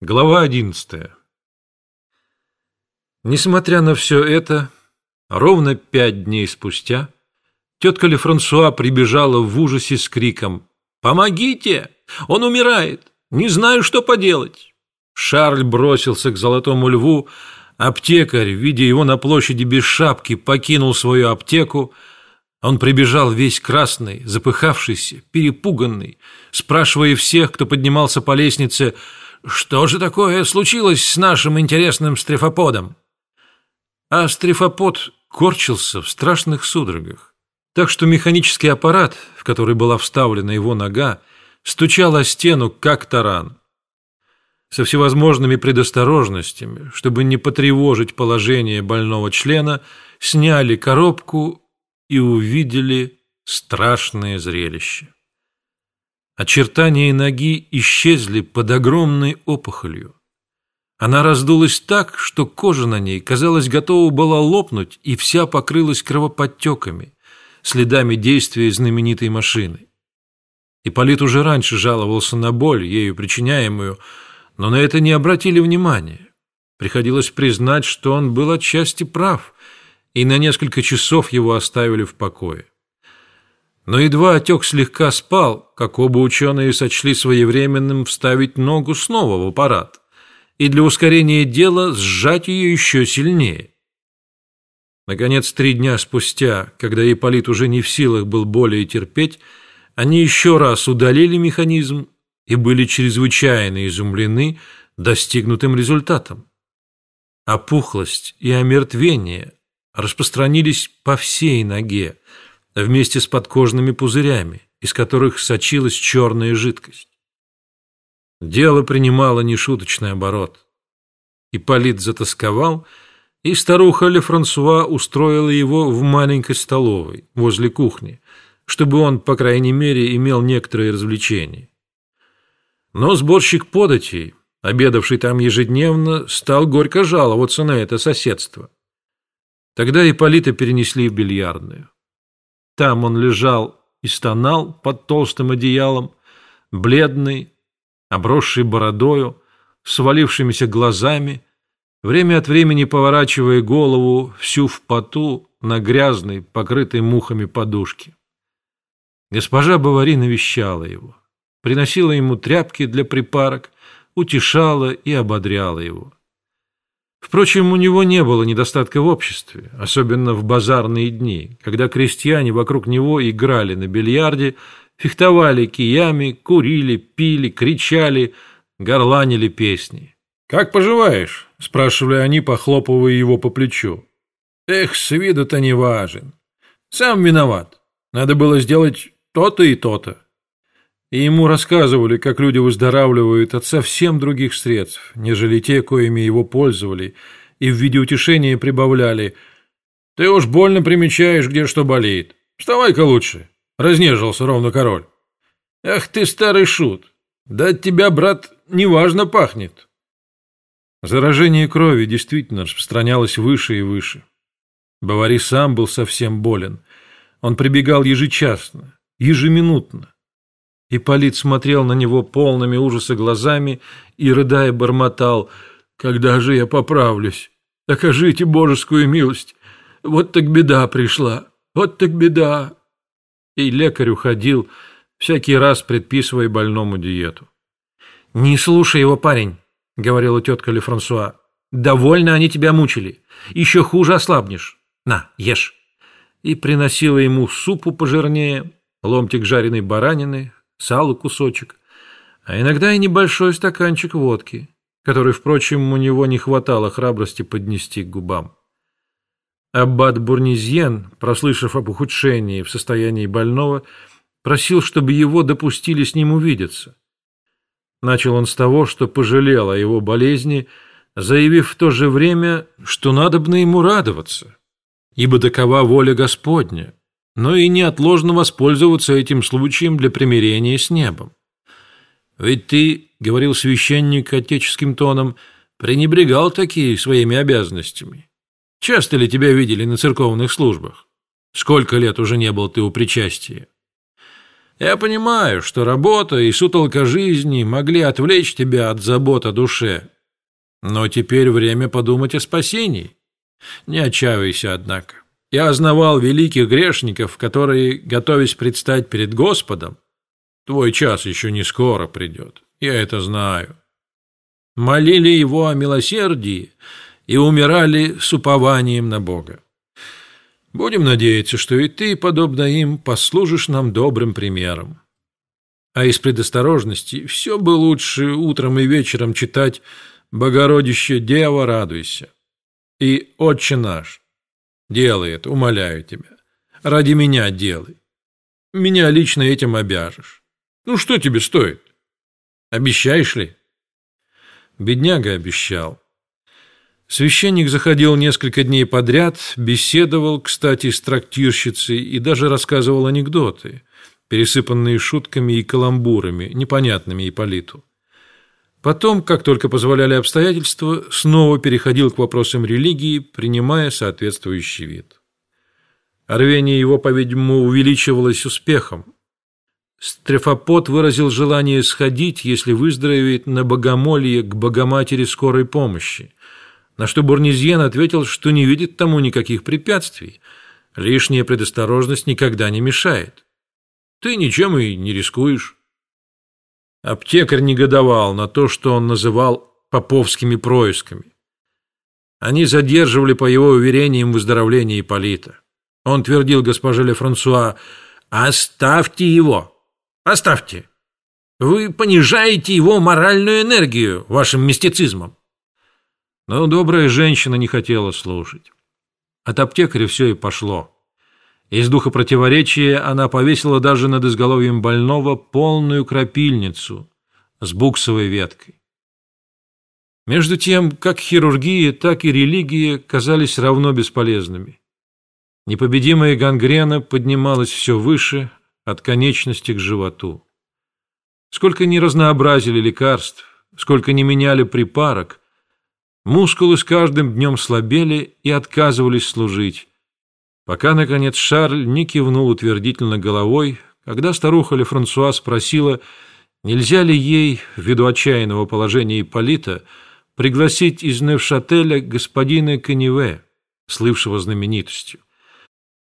Глава одиннадцатая. Несмотря на все это, ровно пять дней спустя тетка Лефрансуа прибежала в ужасе с криком «Помогите! Он умирает! Не знаю, что поделать!» Шарль бросился к Золотому Льву, аптекарь, видя его на площади без шапки, покинул свою аптеку, он прибежал весь красный, запыхавшийся, перепуганный, спрашивая всех, кто поднимался по лестнице – что же такое случилось с нашим интересным стрефоподом? А стрефопод корчился в страшных судорогах, так что механический аппарат, в который была вставлена его нога, стучал о стену, как таран. Со всевозможными предосторожностями, чтобы не потревожить положение больного члена, сняли коробку и увидели страшное зрелище. Очертания ноги исчезли под огромной опухолью. Она раздулась так, что кожа на ней, казалось, готова была лопнуть, и вся покрылась кровоподтеками, следами действия знаменитой машины. Ипполит уже раньше жаловался на боль, ею причиняемую, но на это не обратили внимания. Приходилось признать, что он был отчасти прав, и на несколько часов его оставили в покое. Но едва отек слегка спал, как оба ученые сочли своевременным вставить ногу снова в аппарат и для ускорения дела сжать ее еще сильнее. Наконец, три дня спустя, когда Ипполит уже не в силах был более терпеть, они еще раз удалили механизм и были чрезвычайно изумлены достигнутым результатом. Опухлость и омертвение распространились по всей ноге, вместе с подкожными пузырями, из которых сочилась черная жидкость. Дело принимало нешуточный оборот. Ипполит затасковал, и старуха Ле Франсуа устроила его в маленькой столовой возле кухни, чтобы он, по крайней мере, имел некоторые развлечения. Но сборщик податей, обедавший там ежедневно, стал горько жаловаться на это соседство. Тогда Ипполита перенесли в бильярдную. Там он лежал и стонал под толстым одеялом, бледный, обросший бородою, свалившимися глазами, время от времени поворачивая голову всю в поту на грязной, покрытой мухами подушке. Госпожа Бавари навещала его, приносила ему тряпки для припарок, утешала и ободряла его. Впрочем, у него не было недостатка в обществе, особенно в базарные дни, когда крестьяне вокруг него играли на бильярде, фехтовали киями, курили, пили, кричали, горланили песни. «Как поживаешь?» – спрашивали они, похлопывая его по плечу. «Эх, с виду-то не важен. Сам виноват. Надо было сделать то-то и то-то». И ему рассказывали, как люди выздоравливают от совсем других средств, нежели те, коими его пользовали, и в виде утешения прибавляли «Ты уж больно примечаешь, где что болеет. Вставай-ка лучше!» Разнежился ровно король. «Ах ты, старый шут! Да от тебя, брат, неважно пахнет!» Заражение крови действительно распространялось выше и выше. Бавари сам был совсем болен. Он прибегал ежечасно, ежеминутно. Ипполит смотрел на него полными ужаса глазами и, рыдая, бормотал, «Когда же я поправлюсь? Окажите божескую милость! Вот так беда пришла! Вот так беда!» И лекарь уходил, всякий раз предписывая больному диету. «Не слушай его, парень», — говорила тетка Лефрансуа. «Довольно они тебя мучили. Еще хуже ослабнешь. На, ешь». И приносила ему супу пожирнее, ломтик жареной баранины, сало кусочек, а иногда и небольшой стаканчик водки, который, впрочем, у него не хватало храбрости поднести к губам. Аббат Бурнизьен, прослышав об ухудшении в состоянии больного, просил, чтобы его допустили с ним увидеться. Начал он с того, что пожалел о его болезни, заявив в то же время, что надобно ему радоваться, ибо такова воля Господня, но и неотложно воспользоваться этим случаем для примирения с небом. Ведь ты, — говорил священник отеческим тоном, — пренебрегал такие своими обязанностями. Часто ли тебя видели на церковных службах? Сколько лет уже не был ты у причастия? Я понимаю, что работа и сутолка жизни могли отвлечь тебя от забот о душе. Но теперь время подумать о спасении. Не отчаивайся, однако. Я ознавал великих грешников, которые, готовясь предстать перед Господом, твой час еще не скоро придет, я это знаю, молили его о милосердии и умирали с упованием на Бога. Будем надеяться, что и ты, подобно им, послужишь нам добрым примером. А из предосторожности все бы лучше утром и вечером читать «Богородище Дева, радуйся» и «Отче наш». Делай это, умоляю тебя. Ради меня делай. Меня лично этим обяжешь. Ну, что тебе стоит? Обещаешь ли? Бедняга обещал. Священник заходил несколько дней подряд, беседовал, кстати, с трактирщицей и даже рассказывал анекдоты, пересыпанные шутками и каламбурами, непонятными Ипполиту. Потом, как только позволяли обстоятельства, снова переходил к вопросам религии, принимая соответствующий вид. Рвение его, по-видимому, увеличивалось успехом. Стрефопот выразил желание сходить, если выздоровеет, на богомолье к Богоматери скорой помощи, на что Бурнезьен ответил, что не видит тому никаких препятствий. Лишняя предосторожность никогда не мешает. Ты ничем и не рискуешь. Аптекарь негодовал на то, что он называл поповскими происками. Они задерживали, по его уверениям, выздоровление Ипполита. Он твердил госпоже Ле Франсуа, «Оставьте его! Оставьте! Вы понижаете его моральную энергию вашим мистицизмом!» Но добрая женщина не хотела слушать. От аптекаря все и пошло. Из духа противоречия она повесила даже над изголовьем больного полную крапильницу с буксовой веткой. Между тем, как хирургия, так и религия казались равно бесполезными. Непобедимая гангрена поднималась все выше, от конечности к животу. Сколько ни разнообразили лекарств, сколько ни меняли припарок, мускулы с каждым днем слабели и отказывались служить, Пока, наконец, Шарль не кивнул утвердительно головой, когда старуха Ле Франсуа спросила, нельзя ли ей, ввиду отчаянного положения Ипполита, пригласить из Невшателя господина Каневе, слывшего знаменитостью.